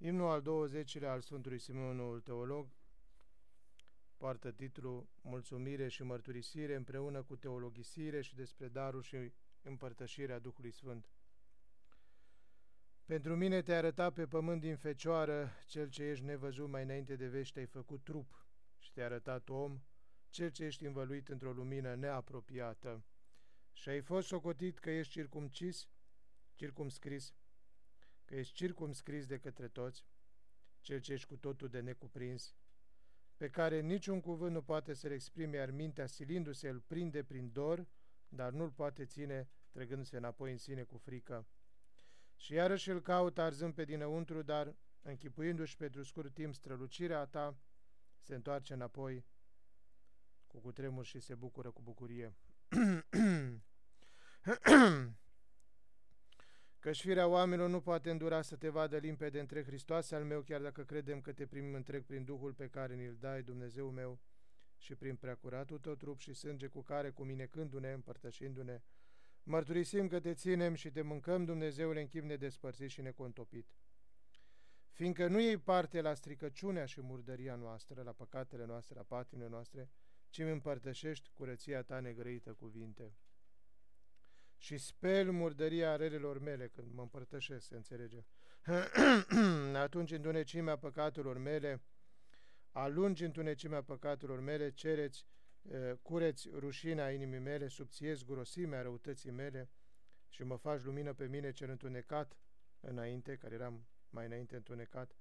Imnul al 20-lea al Sfântului Simeon, noul teolog, poartă titlul Mulțumire și mărturisire împreună cu teologisire și despre darul și împărtășirea Duhului Sfânt. Pentru mine te-ai arătat pe pământ din fecioară, cel ce ești nevăzut mai înainte de vești, te-ai făcut trup și te-ai arătat om, cel ce ești învăluit într-o lumină neapropiată. Și ai fost socotit că ești circumcis, circumscris, că ești circumscris de către toți, cel ce ești cu totul de necuprins, pe care niciun cuvânt nu poate să-l exprime, iar mintea silindu-se îl prinde prin dor, dar nu-l poate ține, trăgându-se înapoi în sine cu frică. Și iarăși îl caută arzând pe dinăuntru, dar, închipuindu-și pentru scurt timp strălucirea ta, se întoarce înapoi cu cutremur și se bucură cu bucurie. Căci firea oamenilor nu poate îndura să te vadă limpede între Hristos al meu, chiar dacă credem că te primim întreg prin Duhul pe care ni-l dai, Dumnezeu meu, și prin preacuratul tău trup și sânge cu care, cuminecându-ne, împărtășindu-ne, mărturisim că te ținem și te mâncăm, Dumnezeule, în chip nedespărțit și necontopit. Fiindcă nu iei parte la stricăciunea și murdăria noastră, la păcatele noastre, la patimile noastre, ci îmi împărtășești curăția ta negrăită cuvinte și speli murdăria relelor mele când mă împărtășesc, se înțelege. Atunci întunecimea păcatelor mele, alungi întunecimea păcatelor mele, cereți, cureți rușinea inimii mele, subțiezi grosimea răutății mele și mă faci lumină pe mine cel întunecat înainte, care eram mai înainte întunecat,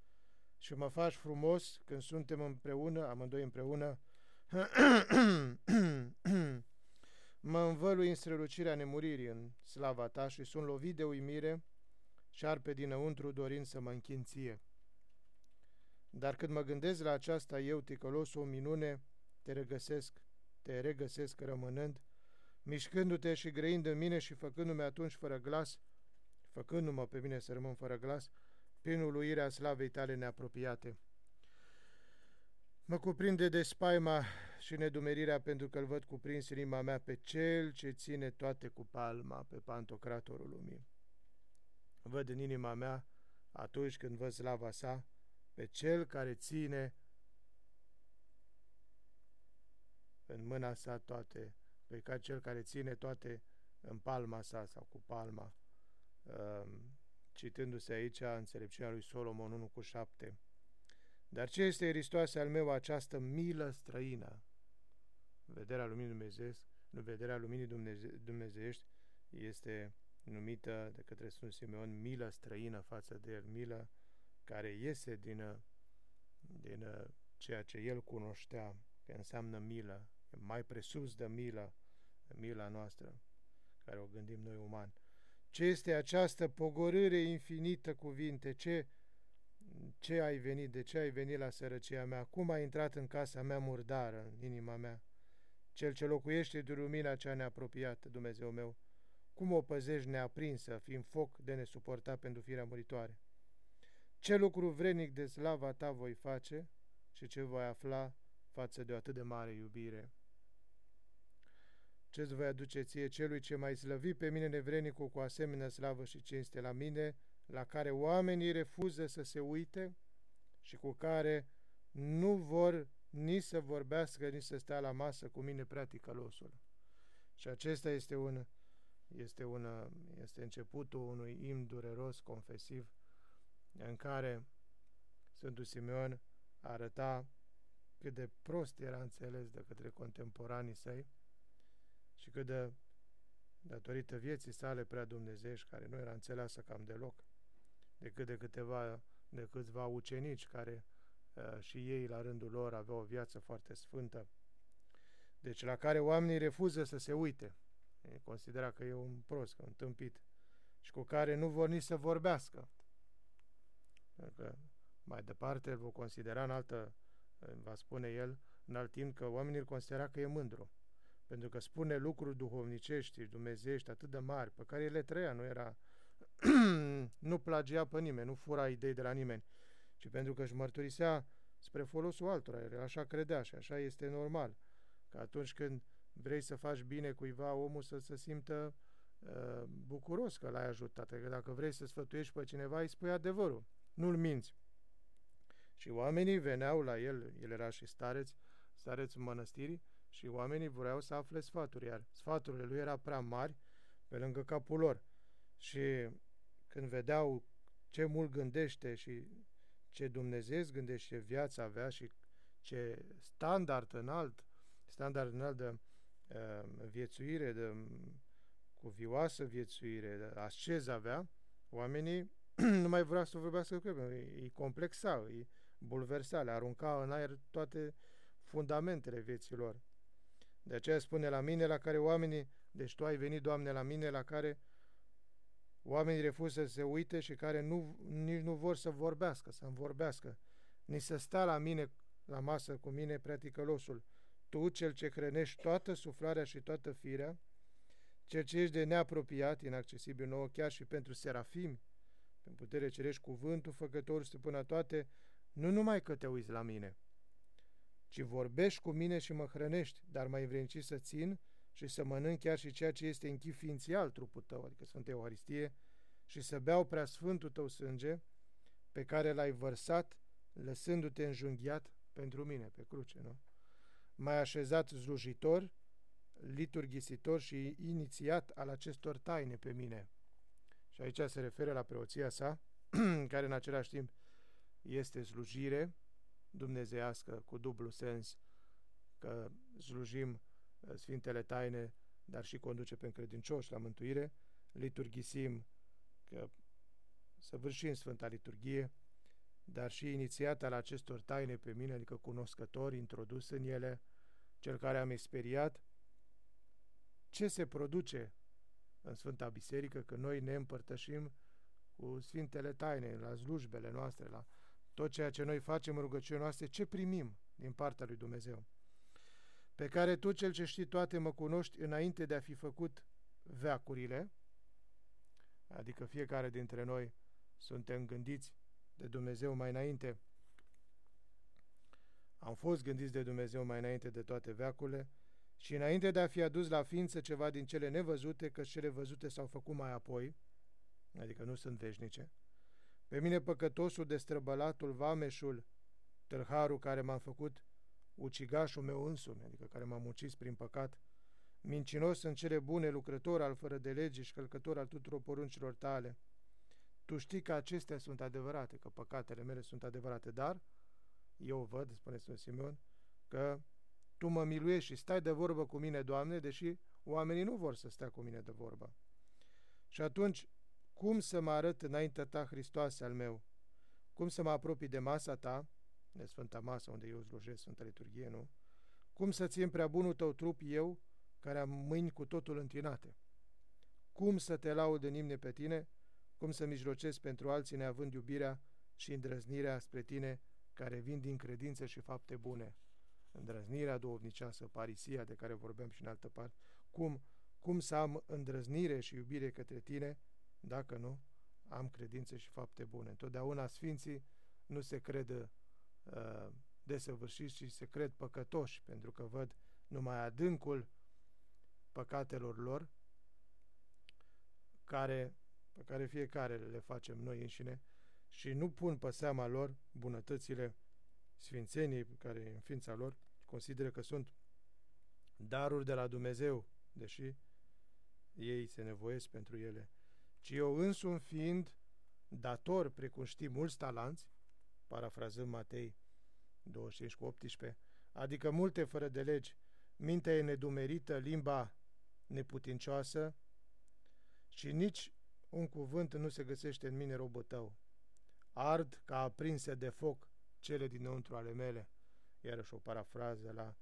și mă faci frumos când suntem împreună, amândoi împreună, mă învălui în strălucirea nemuririi în slava ta și sunt lovit de uimire și arpe dinăuntru dorind să mă închin ție. Dar când mă gândesc la aceasta, eu, ticălos, o minune, te regăsesc, te regăsesc rămânând, mișcându-te și grăind în mine și făcându-mi atunci fără glas, făcându-mă pe mine să rămân fără glas, prin uluirea slavei tale neapropiate. Mă cuprinde de spaima și nedumerirea pentru că îl văd cuprins în inima mea pe cel ce ține toate cu palma, pe pantocratorul lumii. Văd în inima mea, atunci când văd slava sa, pe cel care ține în mâna sa toate, pe ca cel care ține toate în palma sa sau cu palma, um, citându-se aici înțelepciunea lui Solomon 1 cu 7. Dar ce este, Hristos al meu, această milă străină? Vederea luminii Dumnezeiești, vederea luminii Dumneze, dumnezeiești este numită de către Sfânt Simeon milă străină față de el, milă care iese din, din ceea ce el cunoștea, că înseamnă milă, mai presus de milă, mila noastră, care o gândim noi umani. Ce este această pogorâre infinită cuvinte? Ce ce ai venit, de ce ai venit la sărăcia mea, cum ai intrat în casa mea murdară, în inima mea, cel ce locuiește de lumina cea neapropiată, Dumnezeu meu, cum o păzești neaprinsă, fiind foc de nesuportat pentru firea muritoare? Ce lucru vrenic de slava ta voi face și ce voi afla față de o atât de mare iubire? Ce-ți voi aduce ție celui ce mai slăvi pe mine nevrenicul cu asemenea slavă și cinste la mine, la care oamenii refuză să se uite și cu care nu vor nici să vorbească, nici să stea la masă cu mine prea ticălosul. Și acesta este un, este, un, este începutul unui imn dureros, confesiv, în care Sfântul Simeon arăta cât de prost era înțeles de către contemporanii săi și cât de, datorită vieții sale prea dumnezeiești, care nu era înțeleasă cam deloc, decât de câteva, de câțiva ucenici care uh, și ei la rândul lor aveau o viață foarte sfântă. Deci la care oamenii refuză să se uite. E considera că e un prost, un tâmpit. Și cu care nu vor nici să vorbească. Că mai departe îl vor considera în altă, va spune el, în alt timp că oamenii îl considera că e mândru. Pentru că spune lucruri duhovnicești, dumnezeiești atât de mari, pe care el le trăia, nu era nu plagia pe nimeni, nu fura idei de la nimeni, ci pentru că își mărturisea spre folosul altora. El așa credea și așa este normal. Că atunci când vrei să faci bine cuiva, omul să se simtă uh, bucuros că l-ai ajutat. Că dacă vrei să sfătuiești pe cineva, îi spui adevărul. Nu-l minți. Și oamenii veneau la el, el era și stareț, stareț în mănăstiri, și oamenii vreau să afle sfaturi, iar sfaturile lui era prea mari pe lângă capul lor. Și când vedeau ce mult gândește și ce Dumnezeu gândește, ce viață avea și ce standard înalt, standard înalt de uh, viețuire, de cuvioasă viețuire, de asceză avea, oamenii nu mai vreau să vorbească cu el, îi complexa, îi bulversa, le arunca în aer toate fundamentele vieților. De aceea spune la mine la care oamenii, deci tu ai venit, Doamne, la mine la care oamenii refuză să se uite și care nu, nici nu vor să vorbească, să-mi vorbească, ni să sta la mine, la masă cu mine, prea ticălosul, tu, cel ce hrănești toată suflarea și toată firea, cel ce ești de neapropiat, inaccesibil nouă, chiar și pentru serafimi, în putere cerești cuvântul, făcătorul stăpâna toate, nu numai că te uiți la mine, ci vorbești cu mine și mă hrănești, dar mai vrei să țin și să mănânc chiar și ceea ce este închiființial trupul tău, adică Sfânta Euharistie, și să beau prea sfântul tău sânge, pe care l-ai vărsat, lăsându-te înjunghiat pentru mine pe cruce, nu? Mai așezat slujitor, liturghisitor și inițiat al acestor taine pe mine. Și aici se referă la preoția sa, care în același timp este slujire dumnezeiască cu dublu sens, că slujim uh, Sfintele Taine, dar și conduce pe încredincioși la mântuire, liturghisim, că săvârșim Sfânta Liturghie, dar și inițiat al acestor taine pe mine, adică cunoscător, introdus în ele, cel care am experiat, ce se produce în Sfânta Biserică, că noi ne împărtășim cu Sfintele Taine, la slujbele noastre, la tot ceea ce noi facem în rugăciunea noastre, ce primim din partea lui Dumnezeu. Pe care Tu, Cel ce știi toate, mă cunoști înainte de a fi făcut veacurile, adică fiecare dintre noi suntem gândiți de Dumnezeu mai înainte, am fost gândiți de Dumnezeu mai înainte de toate veacurile și înainte de a fi adus la ființă ceva din cele nevăzute, că cele văzute s-au făcut mai apoi, adică nu sunt veșnice, pe mine păcătosul, destrăbălatul, vameșul, tâlharul care m-a făcut ucigașul meu însumi, adică care m-a ucis prin păcat, mincinos în cele bune, lucrător al fără de lege și călcător al tuturor poruncilor tale. Tu știi că acestea sunt adevărate, că păcatele mele sunt adevărate, dar eu văd, spune Sfânt Simeon, că Tu mă miluiești și stai de vorbă cu mine, Doamne, deși oamenii nu vor să stea cu mine de vorbă. Și atunci cum să mă arăt înaintea ta, Hristoase al meu? Cum să mă apropii de masa ta, de Sfânta Masă, unde eu slujesc Sfânta Liturghie, nu? Cum să țin prea bunul tău trup eu, care am mâini cu totul întinate? Cum să te laud în imne pe tine? Cum să mijlocesc pentru alții neavând iubirea și îndrăznirea spre tine, care vin din credință și fapte bune? Îndrăznirea duovniceasă, parisia de care vorbeam și în altă parte. Cum, cum să am îndrăznire și iubire către tine, dacă nu, am credințe și fapte bune. Întotdeauna Sfinții nu se cred uh, desăvârșiți, ci se cred păcătoși, pentru că văd numai adâncul păcatelor lor, care, pe care fiecare le facem noi înșine, și nu pun pe seama lor bunătățile sfințenii pe care în ființa lor. Consideră că sunt daruri de la Dumnezeu, deși ei se nevoiesc pentru ele. Ci eu însumi fiind dator, precum știi, mulți talanți, parafrazând Matei 25 cu 18, adică multe fără de legi, mintea e nedumerită, limba neputincioasă și nici un cuvânt nu se găsește în mine robă tău. Ard ca aprinse de foc cele dinăuntru ale mele. Iarăși o parafrază la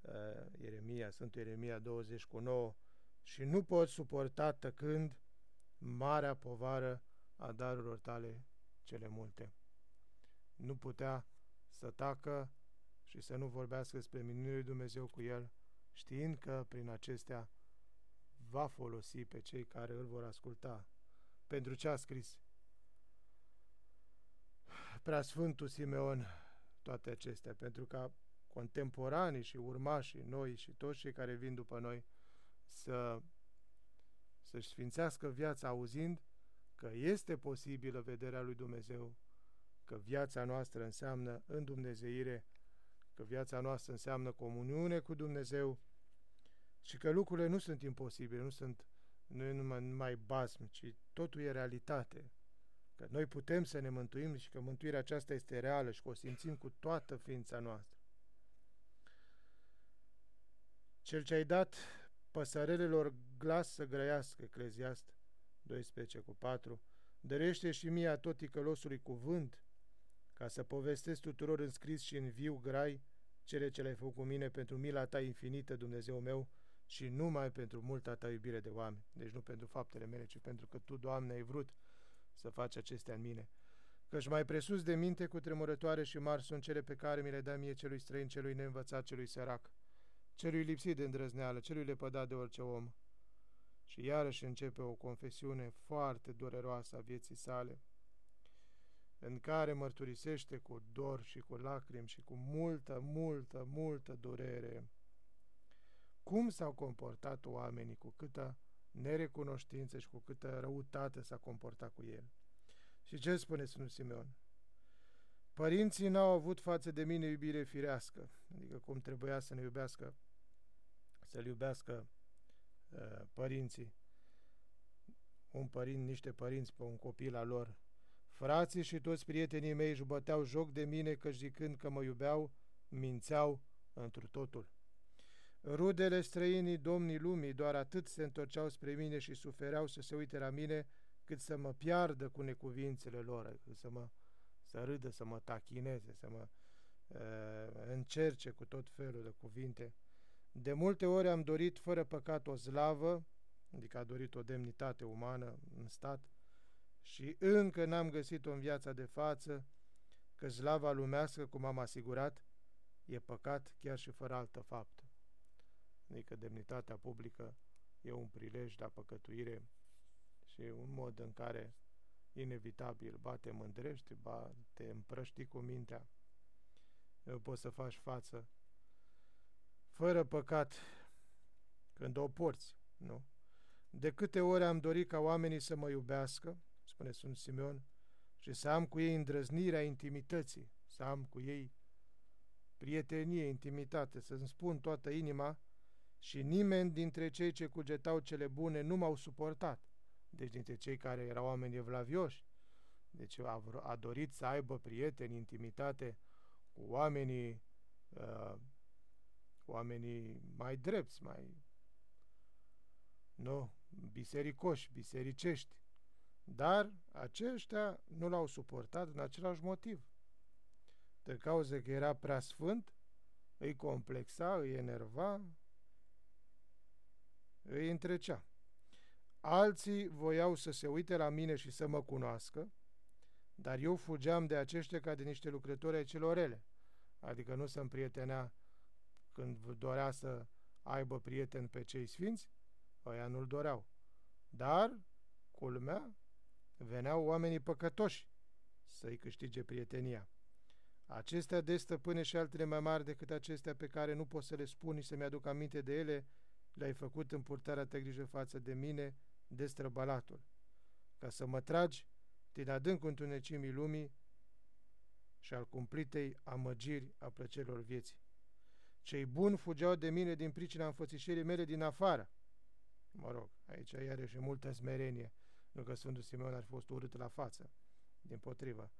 uh, Ieremia, Sfântul Ieremia 20 cu 9 și nu pot suporta tăcând marea povară a darurilor tale cele multe. Nu putea să tacă și să nu vorbească despre minunile Dumnezeu cu el, știind că prin acestea va folosi pe cei care îl vor asculta. Pentru ce a scris Preasfântul Simeon toate acestea, pentru ca contemporanii și urmașii noi și toți cei care vin după noi să să-și sfințească viața auzind că este posibilă vederea lui Dumnezeu că viața noastră înseamnă îndumnezeire, că viața noastră înseamnă comuniune cu Dumnezeu și că lucrurile nu sunt imposibile, nu sunt nu e numai, numai basm, ci totul e realitate. Că noi putem să ne mântuim și că mântuirea aceasta este reală și că o simțim cu toată ființa noastră. Cel ce ai dat păsărelelor glas să grăiască, Ecleziast 12 cu 4, dărește și mie a tot ticălosului cuvânt, ca să povestesc tuturor în scris și în viu grai cele ce le-ai făcut cu mine pentru mila ta infinită, Dumnezeu meu, și numai pentru multa ta iubire de oameni. Deci nu pentru faptele mele, ci pentru că Tu, Doamne, ai vrut să faci acestea în mine. Căci mai presus de minte cu tremurătoare și mari sunt cele pe care mi le dă mie celui străin, celui neînvățat, celui sărac, celui lipsit de îndrăzneală, celui lepădat de orice om. Și iarăși începe o confesiune foarte dureroasă a vieții sale, în care mărturisește cu dor și cu lacrimi și cu multă, multă, multă durere cum s-au comportat oamenii, cu câtă nerecunoștință și cu câtă răutate s-a comportat cu el. Și ce spune Sfântul Simeon? Părinții n-au avut față de mine iubire firească, adică cum trebuia să ne iubească, să-l iubească uh, părinții, un părint, niște părinți pe un copil al lor. Frații și toți prietenii mei își băteau joc de mine că zicând că mă iubeau, mințeau întru totul. Rudele străinii domnii lumii doar atât se întorceau spre mine și sufereau să se uite la mine, cât să mă piardă cu necuvințele lor, să mă să râdă, să mă tachineze, să mă uh, încerce cu tot felul de cuvinte. De multe ori am dorit fără păcat o slavă, adică a dorit o demnitate umană în stat, și încă n-am găsit-o în viața de față, că slava lumească, cum am asigurat, e păcat chiar și fără altă faptă adică demnitatea publică e un prilej de păcătuire și un mod în care inevitabil ba te mândrești, ba te împrăști cu mintea, poți să faci față fără păcat când o porți, nu? De câte ori am dorit ca oamenii să mă iubească, spune Sfânt Simeon, și să am cu ei îndrăznirea intimității, să am cu ei prietenie, intimitate, să-mi spun toată inima și nimeni dintre cei ce cugetau cele bune nu m-au suportat. Deci dintre cei care erau oameni evlavioși. Deci a, a dorit să aibă prieteni, intimitate cu oamenii, uh, oamenii mai drepți, mai nu, bisericoși, bisericești. Dar aceștia nu l-au suportat în același motiv. De cauza că era prea sfânt, îi complexa, îi enerva, îi întrecea. Alții voiau să se uite la mine și să mă cunoască, dar eu fugeam de aceștia ca de niște lucrători ai celor rele, adică nu să-mi prietenea când dorea să aibă prieten pe cei sfinți, ăia nu-l doreau. Dar, culmea, veneau oamenii păcătoși să-i câștige prietenia. Acestea de stăpâne și altele mai mari decât acestea pe care nu pot să le spun și să-mi aduc aminte de ele, le-ai făcut în purtarea ta grijă față de mine, destrăbalatul, ca să mă tragi din adânc întunecimii lumii și al cumplitei amăgiri a plăcerilor vieții. Cei buni fugeau de mine din pricina înfățișării mele din afară. Mă rog, aici are și multă smerenie, nu că Sfântul Simeon ar fi fost urât la față. Din potrivă,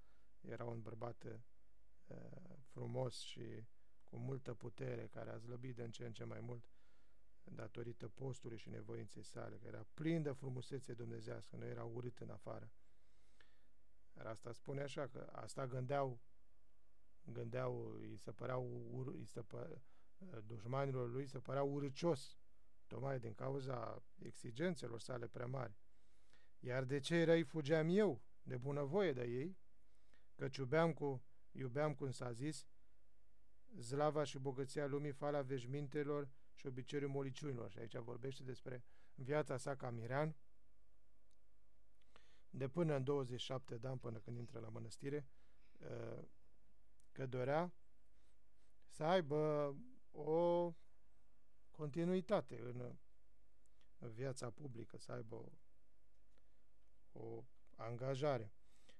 era un bărbat uh, frumos și cu multă putere, care a zlăbit de în ce în ce mai mult datorită postului și nevoinței sale, că era plin de frumusețe dumnezească, nu era urât în afară. Dar asta spune așa, că asta gândeau, gândeau, îi se păreau, ur, îi se pă, dușmanilor lui se păreau urâcios, tocmai din cauza exigențelor sale prea mari. Iar de ce răi fugeam eu, de bunăvoie de ei, căci iubeam cu, iubeam cum s-a zis, zlava și bogăția lumii, fala veșmintelor și obiceiul moliciunilor. Și aici vorbește despre viața sa ca mirean, de până în 27 de ani, până când intră la mănăstire, uh, că dorea să aibă o continuitate în viața publică, să aibă o, o angajare.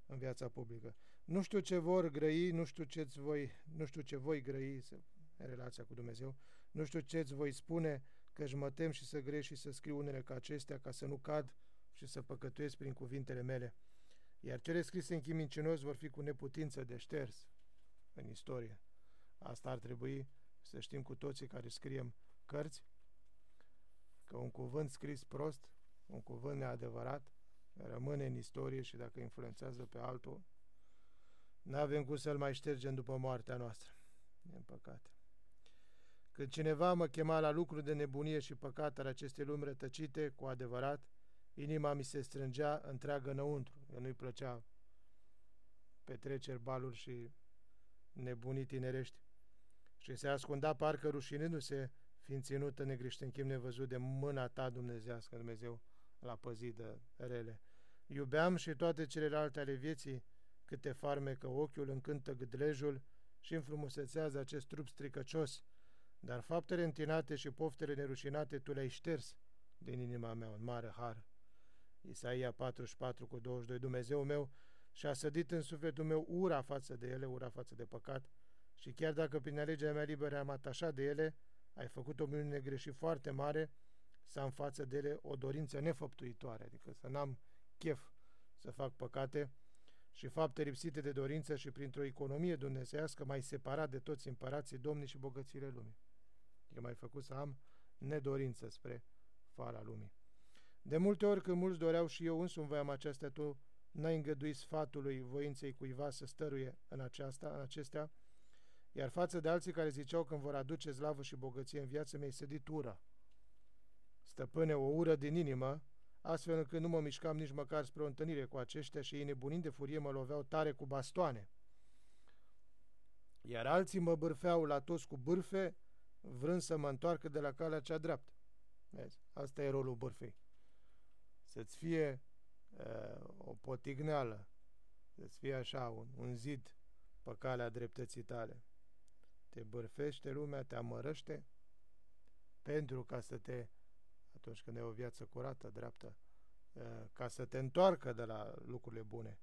în viața publică. Nu știu ce vor grăi, nu știu ce voi, nu știu ce voi grăi în relația cu Dumnezeu, nu știu ce îți voi spune că își mă tem și să greși și să scriu unele ca acestea ca să nu cad și să păcătuiesc prin cuvintele mele. Iar cele scrise în chim mincinos vor fi cu neputință de șters în istorie. Asta ar trebui să știm cu toții care scriem cărți, că un cuvânt scris prost, un cuvânt neadevărat, rămâne în istorie și dacă influențează pe altul, nu avem cum să-l mai ștergem după moartea noastră. Din păcate. Când cineva mă chema la lucru de nebunie și păcat al acestei lumi rătăcite, cu adevărat, inima mi se strângea întreagă înăuntru. Eu nu-i plăcea petreceri, baluri și nebunii tinerești. Și se ascunda parcă rușinându-se, fiind ținută negriște în chim nevăzut de mâna ta dumnezească, Dumnezeu l-a păzit de rele. Iubeam și toate celelalte ale vieții, câte farme că ochiul încântă gâdlejul și înfrumusețează acest trup stricăcios, dar faptele întinate și poftele nerușinate tu le-ai șters din inima mea în mare har. Isaia 44 cu 22, Dumnezeu meu și-a sădit în sufletul meu ura față de ele, ura față de păcat, și chiar dacă prin alegerea mea liberă am atașat de ele, ai făcut o minune greșit foarte mare să am față de ele o dorință nefăptuitoare, adică să n-am chef să fac păcate și fapte lipsite de dorință și printr-o economie dumnezească mai separat de toți împărații, domnii și bogățile lumii. E mai făcut să am nedorință spre fara lumii. De multe ori când mulți doreau și eu însumi voiam aceasta, tu n-ai îngăduit sfatului voinței cuiva să stăruie în, aceasta, în acestea, iar față de alții care ziceau că vor aduce slavă și bogăție în viață, mi-ai sădit ura. Stăpâne, o ură din inimă, astfel încât nu mă mișcam nici măcar spre o întâlnire cu aceștia și ei nebunind de furie mă loveau tare cu bastoane. Iar alții mă bârfeau la toți cu bârfe, vrând să mă întoarcă de la calea cea dreaptă. Vezi? Asta e rolul bârfei. Să-ți fie uh, o potigneală, să-ți fie așa un, un zid pe calea dreptății tale. Te bârfește lumea, te amărăște, pentru ca să te atunci când ai o viață curată, dreaptă, ca să te întoarcă de la lucrurile bune.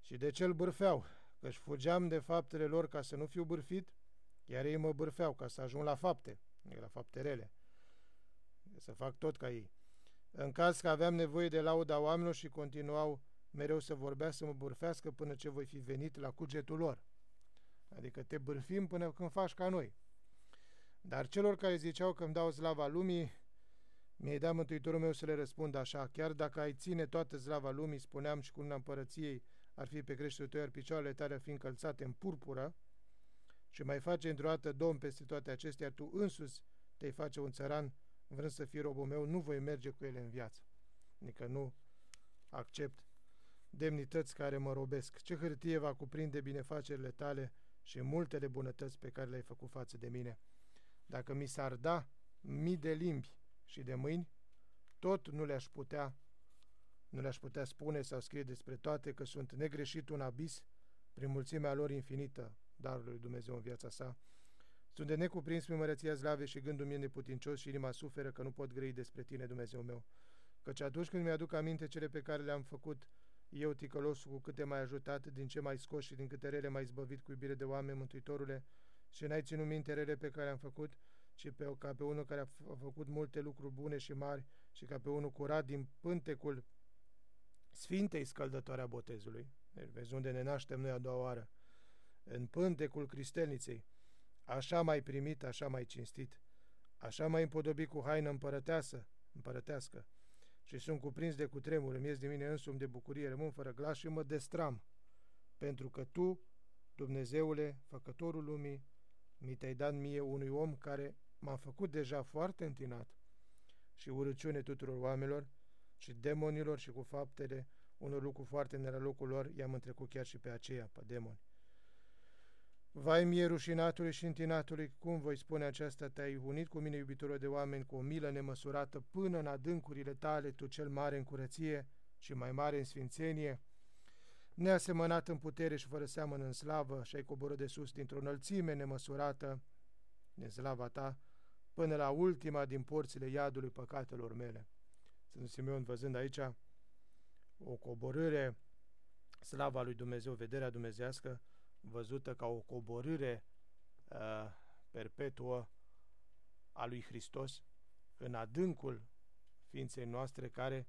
Și de ce îl bârfeau? Că-și fugeam de faptele lor ca să nu fiu bârfit, iar ei mă bârfeau ca să ajung la fapte, la fapte rele. Să fac tot ca ei. În caz că aveam nevoie de lauda oamenilor și continuau mereu să vorbea, să mă bârfească până ce voi fi venit la cugetul lor. Adică te bârfim până când faci ca noi. Dar celor care ziceau că îmi dau slava lumii, mi-ai dat Mântuitorul meu să le răspund așa, chiar dacă ai ține toată slava lumii, spuneam și cu una împărăției, ar fi pe creștetul tău, iar picioarele tale ar fi încălțate în purpură, și mai face într-o dată domn peste toate acestea, tu însuți te-ai face un țăran, vrând să fii robul meu, nu voi merge cu ele în viață. Adică nu accept demnități care mă robesc. Ce hârtie va cuprinde binefacerile tale și multele bunătăți pe care le-ai făcut față de mine? Dacă mi s-ar da mii de limbi și de mâini, tot nu le-aș putea nu le-aș putea spune sau scrie despre toate că sunt negreșit un abis prin mulțimea lor infinită darului lui Dumnezeu în viața sa. Sunt de necuprins prin mărăția slave și gândul meu neputincios și inima suferă că nu pot grăi despre tine, Dumnezeu meu. Căci atunci când mi-aduc aminte cele pe care le-am făcut eu, ticălosul, cu câte mai ajutat, din ce mai scos și din câte rele mai zbăvit cu iubire de oameni, Mântuitorule, și n-ai ținut minte rele pe care le-am făcut, ci pe, ca pe unul care a, a făcut multe lucruri bune și mari și ca pe unul curat din pântecul Sfintei scăldătoare a botezului. Deci vezi unde ne naștem noi a doua oară. În pântecul cristelniței. Așa mai primit, așa mai cinstit. Așa mai împodobit cu haină împărăteasă, împărătească. Și sunt cuprins de cutremur, îmi ies de mine însumi de bucurie, rămân fără glas și mă destram. Pentru că Tu, Dumnezeule, Făcătorul lumii, mi te-ai dat mie unui om care m-a făcut deja foarte întinat și urăciune tuturor oamenilor și demonilor și cu faptele unor lucruri foarte în locul lor, i-am întrecut chiar și pe aceea, pe demoni. Vai mie rușinatului și întinatului, cum voi spune aceasta, te-ai unit cu mine, iubitorul de oameni, cu o milă nemăsurată, până în adâncurile tale, tu cel mare în curăție și mai mare în sfințenie, neasemănat în putere și fără seamăn în slavă, și ai coborât de sus dintr-o înălțime nemăsurată, de slava ta, până la ultima din porțile iadului păcatelor mele. Sunt Simeon văzând aici o coborâre slava lui Dumnezeu, vederea dumnezească, văzută ca o coborâre uh, perpetuă a lui Hristos în adâncul ființei noastre care,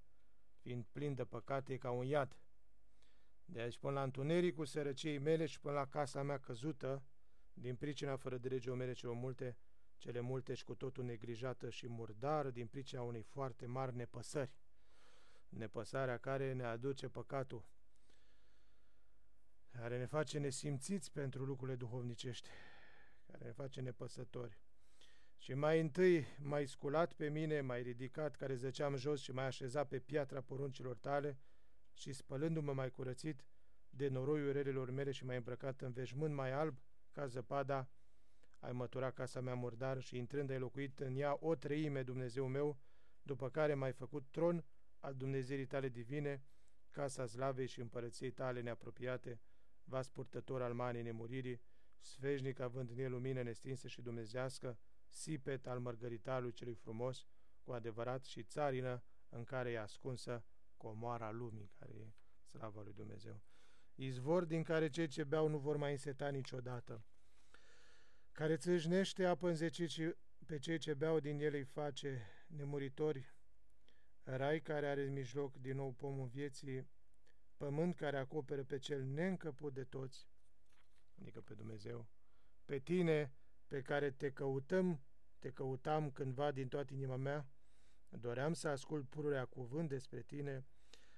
fiind plin de păcate, e ca un iad. De aici până la întunericul sărăciei mele și până la casa mea căzută, din pricina fără de legea mele celor multe, cele multe și cu totul neglijată și murdară din pricina unei foarte mari nepăsări. Nepăsarea care ne aduce păcatul, care ne face nesimțiți pentru lucrurile duhovnicești, care ne face nepăsători. Și mai întâi mai sculat pe mine, mai ridicat, care zăceam jos și mai așezat pe piatra poruncilor tale și spălându-mă mai curățit de noroiul relelor mele și mai îmbrăcat în veșmânt mai alb ca zăpada, ai măturat casa mea murdar și intrând ai locuit în ea o treime, Dumnezeu meu, după care m-ai făcut tron al Dumnezeirii tale divine, casa slavei și împărăției tale neapropiate, vas purtător al manii nemuririi, sfeșnic având în el lumină nestinsă și dumnezească, sipet al mărgăritalului celui frumos, cu adevărat și țarină în care e ascunsă comoara lumii, care e slava lui Dumnezeu. Izvor din care cei ce beau nu vor mai înseta niciodată, care țâșnește apă înzecit și pe cei ce beau din ele îi face nemuritori, rai care are în mijloc din nou pomul vieții, pământ care acoperă pe cel neîncăput de toți, adică pe Dumnezeu, pe tine pe care te căutăm, te căutam cândva din toată inima mea, doream să ascult pururea cuvânt despre tine,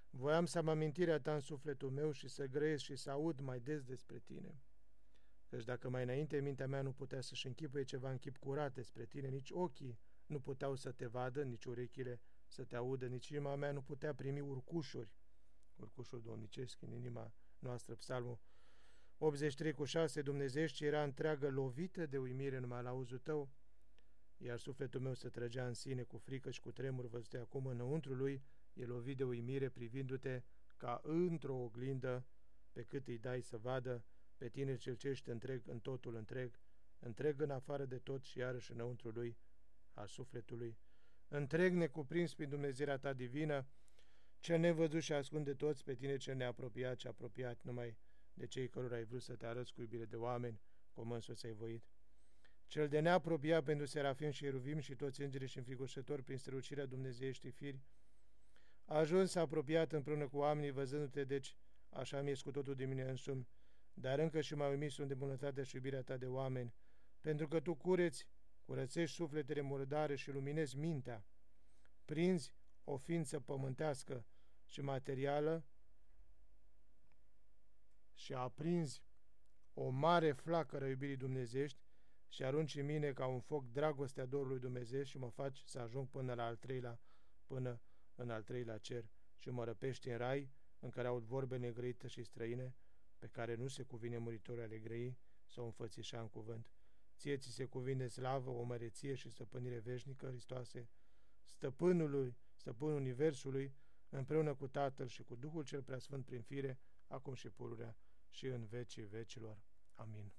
voiam să am amintirea ta în sufletul meu și să grăiesc și să aud mai des despre tine. Căci dacă mai înainte mintea mea nu putea să-și închipuie ceva în chip curat despre tine, nici ochii nu puteau să te vadă, nici urechile să te audă, nici inima mea nu putea primi urcușuri, urcușuri domnicesc în inima noastră, psalmul 83 cu 6, Dumnezești era întreagă lovită de uimire numai la auzul tău, iar sufletul meu se trăgea în sine cu frică și cu tremur văzute acum înăuntru lui, e lovit de uimire privindu-te ca într-o oglindă, pe cât îi dai să vadă, pe tine cel ce ești întreg în totul întreg, întreg în afară de tot și iarăși înăuntru lui, al sufletului, întreg necuprins prin Dumnezeirea ta divină, cel nevăzut și ascunde toți pe tine cel neapropiat și apropiat numai de cei cărora ai vrut să te arăți cu iubire de oameni, cum însuți ai voit. Cel de neapropiat pentru serafim și eruvim și toți îngerii și înfricoșători prin strălucirea dumnezeieștii firi, a ajuns apropiat împreună cu oamenii, văzându-te, deci, așa mi-e cu totul de mine însumi, dar încă și mai umis sunt de bunătatea și iubirea ta de oameni, pentru că tu cureți, curățești sufletele murdare și luminezi mintea, prinzi o ființă pământească și materială și aprinzi o mare flacără iubirii dumnezești și arunci în mine ca un foc dragostea dorului Dumnezeu și mă faci să ajung până la al treilea, până în al treilea cer și mă răpești în rai în care aud vorbe negrăite și străine, pe care nu se cuvine muritorul ale grăi sau înfățișa în cuvânt. Ție ți se cuvine slavă, o măreție și stăpânire veșnică, Hristoase, stăpânului, stăpânul Universului, împreună cu Tatăl și cu Duhul cel Preasfânt prin fire, acum și pururea și în vecii vecilor. Amin.